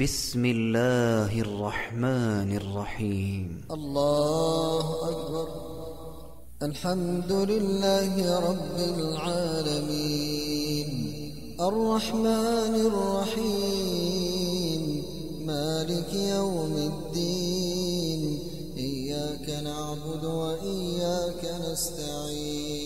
بسم الله الرحمن الرحيم. الله أكبر. الحمد لله رب العالمين. الرحمن الرحيم. مالك يوم الدين. إياك نعبد وإياك نستعين.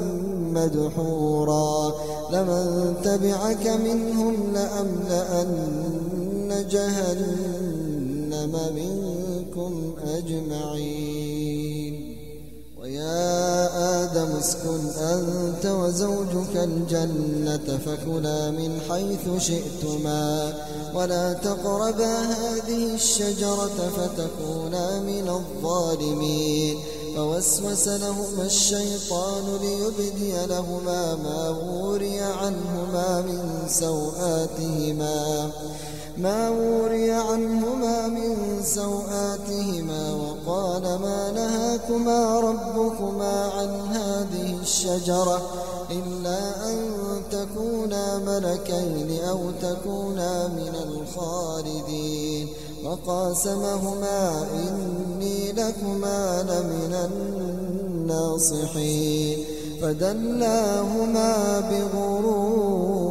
مدحورا. لمن تبعك منهم لأملأن جهنم منكم أجمعين. ويا آدم اسكن أنت وزوجك الجنة فكلا من حيث شئتما ولا تقربا هذه الشجرة فتكونا من الظالمين فوسوس لهما الشيطان ليبدي لهما ما وري عنهما من سوآتهما ما وري عنهما من سوآتهما وقال ما نهاكما ربكما عن هذه الشجرة إلا أن تكونا ملكين أو تكونا من الخالدين وقاسمهما إني لكما لمن الناصحين فدلاهما بغرور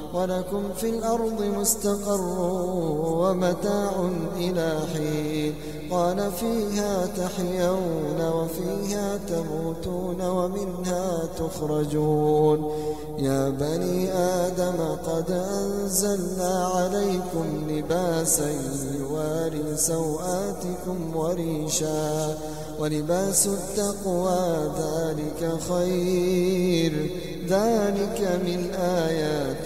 ولكم في الأرض مستقر ومتاع إلى حين. قال فيها تحيون وفيها تموتون ومنها تخرجون. يا بني آدم قد أنزلنا عليكم لباسا يواري سوآتكم وريشا ولباس التقوى ذلك خير. ذلك من آيات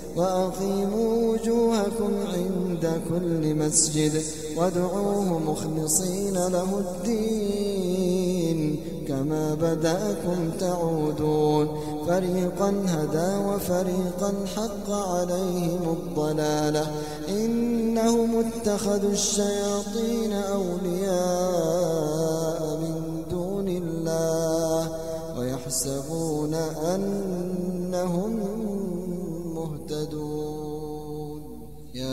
وأقيموا وجوهكم عند كل مسجد وادعوه مخلصين له الدين. كما بدأكم تعودون. فريقا هدى وفريقا حق عليهم الضلالة. إنهم اتخذوا الشياطين أولياء من دون الله ويحسبون أنهم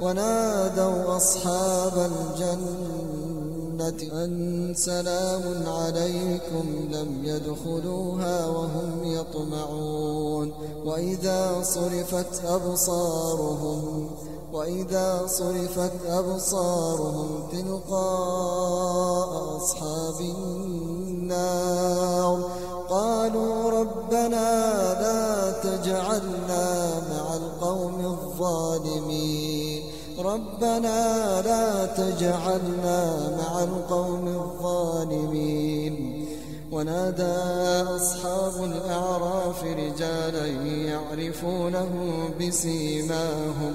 ونادوا أصحاب الجنة الجنة أن سلام عليكم لم يدخلوها وهم يطمعون وإذا صرفت أبصارهم وإذا صرفت أبصارهم تلقاء أصحاب النار قالوا ربنا لا تجعلنا الظالمين. ربنا لا تجعلنا مع القوم الظالمين. ونادى أصحاب الأعراف رجالا يعرفونه بسيماهم.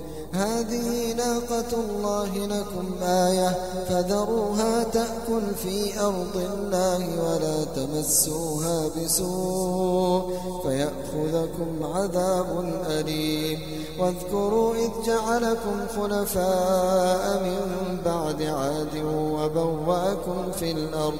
هذه ناقة الله لكم آية فذروها تأكل في أرض الله ولا تمسوها بسوء فيأخذكم عذاب أليم واذكروا إذ جعلكم خلفاء من بعد عاد وبوأكم في الأرض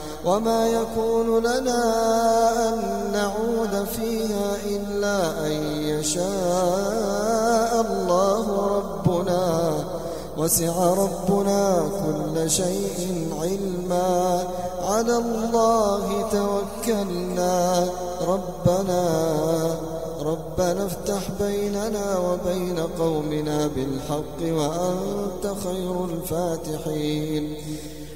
وما يكون لنا أن نعود فيها إلا أن يشاء الله ربنا. وسع ربنا كل شيء علما. على الله توكلنا. ربنا ربنا افتح بيننا وبين قومنا بالحق وأنت خير الفاتحين.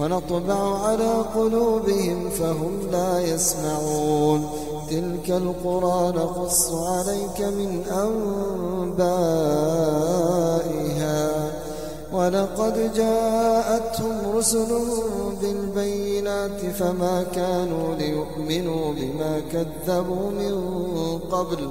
ونطبع على قلوبهم فهم لا يسمعون. تلك القرى نقص عليك من أنبائها. ولقد جاءتهم رسل بالبينات فما كانوا ليؤمنوا بما كذبوا من قبل.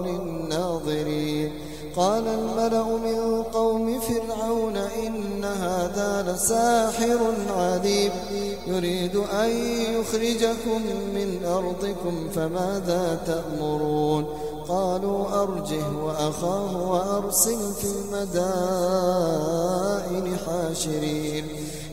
للناظرين قال الملأ من قوم فرعون إن هذا لساحر عليم. يريد أن يخرجكم من أرضكم فماذا تأمرون؟ قالوا أرجه وأخاه وأرسل في المدائن حاشرين.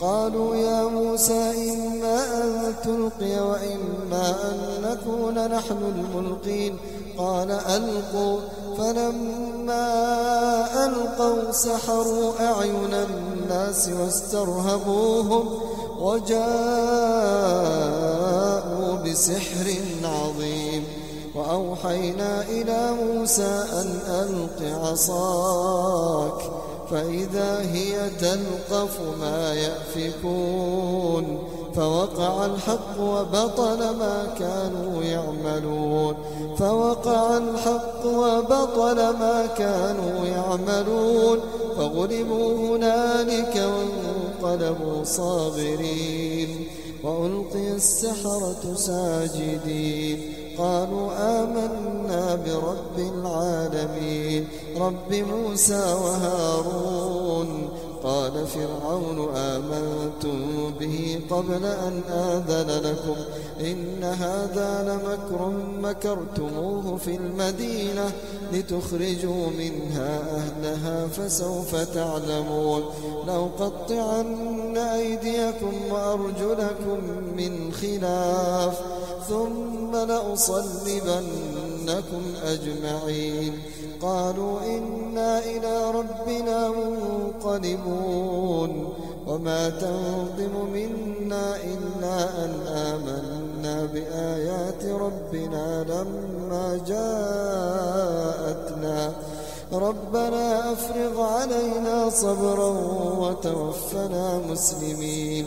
قالوا يا موسى إما أن تلقي وإما أن نكون نحن الملقين. قال ألقوا. فلما ألقوا سحروا أعين الناس واسترهبوهم وجاءوا بسحر عظيم. وأوحينا إلى موسى أن ألق عصاك. فإذا هي تلقف ما يأفكون فوقع الحق وبطل ما كانوا يعملون فوقع الحق وبطل ما كانوا يعملون فغلبوا هنالك وانقلبوا صاغرين وألقي السحرة ساجدين. قالوا آمنا برب العالمين. رب موسى وهارون قال فرعون آمنتم به قبل أن آذن لكم إن هذا لمكر مكرتموه في المدينة لتخرجوا منها أهلها فسوف تعلمون لو قطعن أيديكم وأرجلكم من خلاف ثم لأصلبنكم أجمعين. قالوا إنا إلى ربنا منقلبون. وما تنظم منا إلا أن آمنا بآيات ربنا لما جاءتنا. ربنا أفرغ علينا صبرا وتوفنا مسلمين.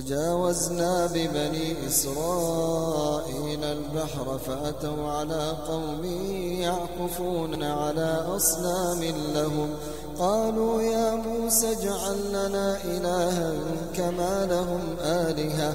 وجاوزنا ببني إسرائيل البحر فأتوا على قوم يعكفون على أصنام لهم. قالوا يا موسى اجعل لنا إلها كما لهم آلهة.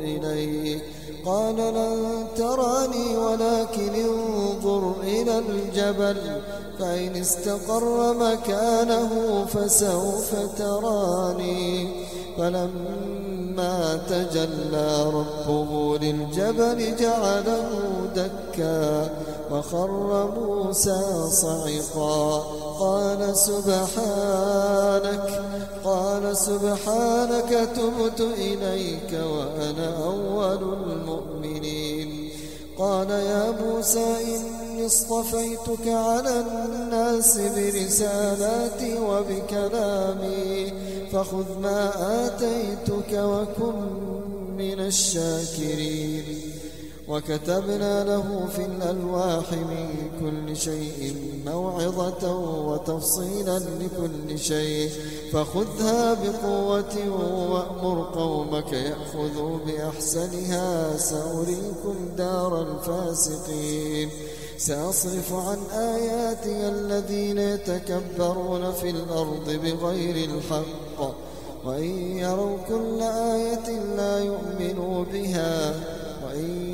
إليك قال لن تراني ولكن انظر إلى الجبل فإن استقر مكانه فسوف تراني. فلما تجلى ربه للجبل جعله دكا. وخر موسى صعقا. قال سبحانك قال سبحانك تبت إليك وأنا أول المؤمنين. قال يا موسى إني اصطفيتك على الناس برسالاتي وبكلامي فخذ ما آتيتك وكن من الشاكرين. وكتبنا له في الألواح من كل شيء موعظة وتفصيلا لكل شيء. فخذها بقوة وأمر قومك يأخذوا بأحسنها سأريكم دار الفاسقين. سأصرف عن آياتي الذين يتكبرون في الأرض بغير الحق. وإن يروا كل آية لا يؤمنوا بها. وإن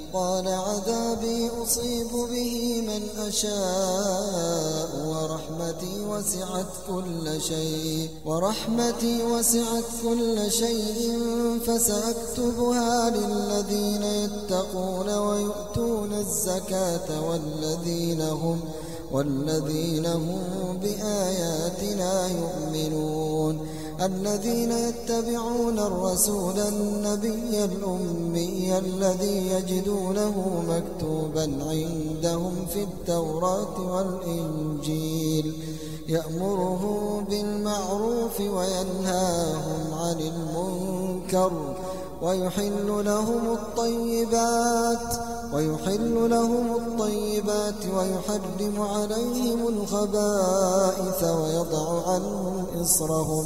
قال عذابي أصيب به من أشاء ورحمتي وسعت كل شيء ورحمتي وسعت كل شيء فسأكتبها للذين يتقون ويؤتون الزكاة والذين هم والذين هم بآياتنا يؤمنون. الذين يتبعون الرسول النبي الأمي الذي يجدونه مكتوبا عندهم في التوراة والإنجيل يأمره بالمعروف وينهاهم عن المنكر ويحل لهم الطيبات ويحل لهم الطيبات ويحرم عليهم الخبائث ويضع عنهم إصرهم.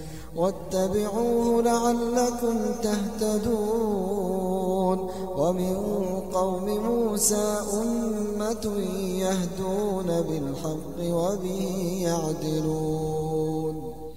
واتبعوه لعلكم تهتدون. ومن قوم موسى أمة يهدون بالحق وبه يعدلون.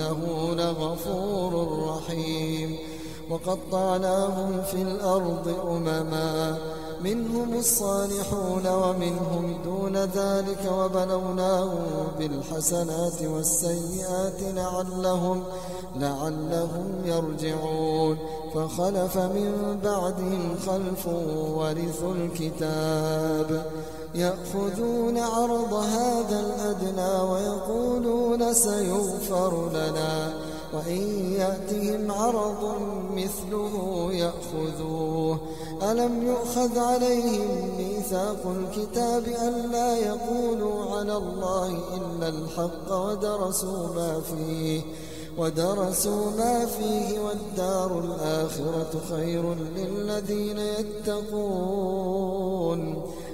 وإنه لغفور رحيم. وقطعناهم في الأرض أمما. منهم الصالحون ومنهم دون ذلك وبلوناهم بالحسنات والسيئات لعلهم لعلهم يرجعون. فخلف من بعدهم خلف ورثوا الكتاب. يأخذون عرض هذا الأدنى ويقولون سيغفر لنا وإن يأتهم عرض مثله يأخذوه. ألم يؤخذ عليهم ميثاق الكتاب ألا يقولوا على الله إلا الحق ودرسوا ما فيه ودرسوا ما فيه والدار الآخرة خير للذين يتقون.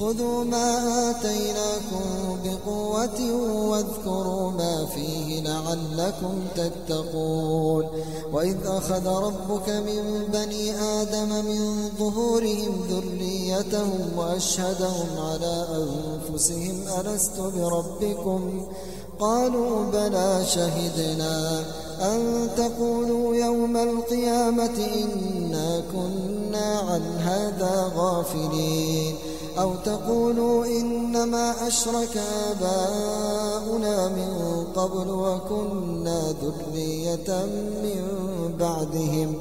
خذوا ما آتيناكم بقوة واذكروا ما فيه لعلكم تتقون. وإذ أخذ ربك من بني آدم من ظهورهم ذريتهم وأشهدهم على أنفسهم ألست بربكم؟ قالوا بلى شهدنا أن تقولوا يوم القيامة إنا كنا عن هذا غافلين. أو تقولوا إنما أشرك آباؤنا من قبل وكنا ذرية من بعدهم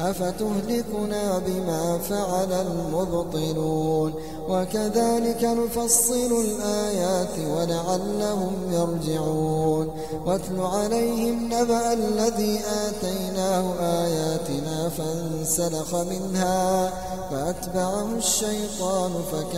أفتهلكنا بما فعل المبطلون وكذلك نفصل الآيات ولعلهم يرجعون واتل عليهم نبأ الذي آتيناه آياتنا فانسلخ منها فأتبعه الشيطان فكان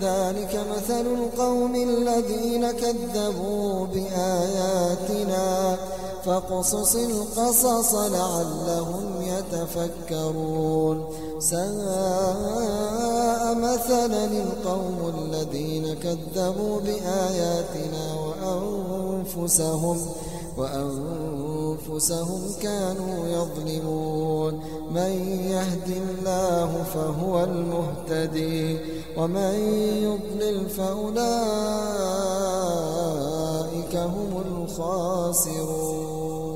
ذلك مثل القوم الذين كذبوا بآياتنا. فاقصص القصص لعلهم يتفكرون. ساء مثلا القوم الذين كذبوا بآياتنا وأنفسهم وأنفسهم كانوا يظلمون. من يهد الله فهو المهتدي ومن يضلل فأولئك هم الخاسرون.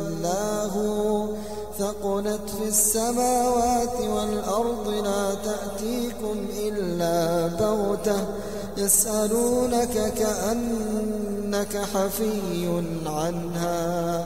ثقلت في السماوات والأرض لا تأتيكم إلا بغتة يسألونك كأنك حفي عنها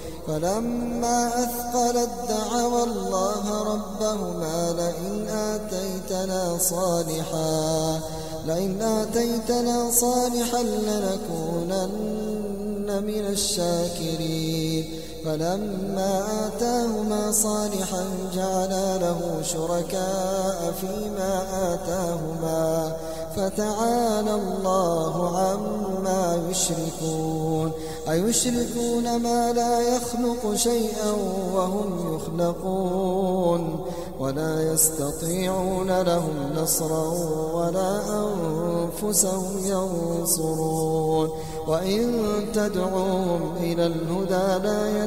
فلما أثقلت دعوا الله ربهما لئن آتيتنا صالحا لئن آتيتنا صالحا لنكونن من الشاكرين. فلما آتاهما صالحا جعلا له شركاء فيما آتاهما فتعالى الله عما يشركون. أيشركون ما لا يخلق شيئا وهم يخلقون. ولا يستطيعون لهم نصرا ولا أنفسهم ينصرون. وإن تدعوهم إلى الهدى لا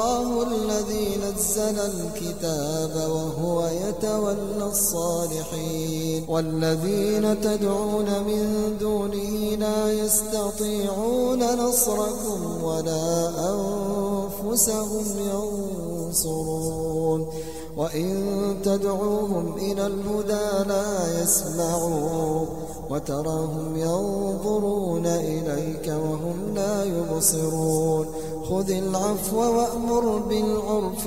الله نزل الكتاب وهو يتولى الصالحين. والذين تدعون من دونه لا يستطيعون نصركم ولا أنفسهم ينصرون. وإن تدعوهم إلى الهدى لا يسمعون. وتراهم ينظرون إليك وهم لا يبصرون. خذ العفو وأمر بالعرف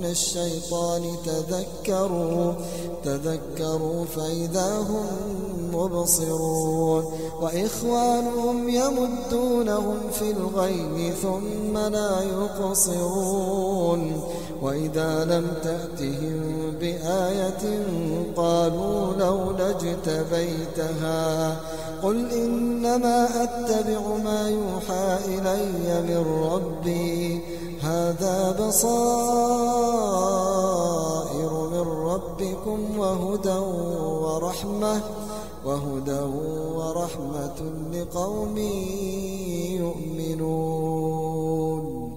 من الشيطان تذكروا تذكروا فإذا هم مبصرون. وإخوانهم يمدونهم في الغي ثم لا يقصرون. وإذا لم تأتهم بآية قالوا لولا اجتبيتها. قل إنما أتبع ما يوحى إلي من ربي. هذا بصائر من ربكم وهدى ورحمة وهدى ورحمة لقوم يؤمنون.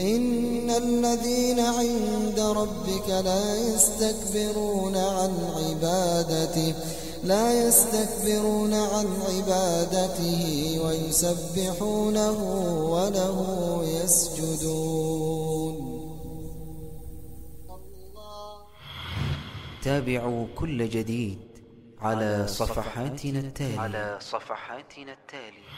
إن الذين عند ربك لا يستكبرون عن عبادته لا يستكبرون عن عبادته ويسبحونه وله يسجدون. تابعوا كل جديد على صفحاتنا التالية. على صفحاتنا التالية.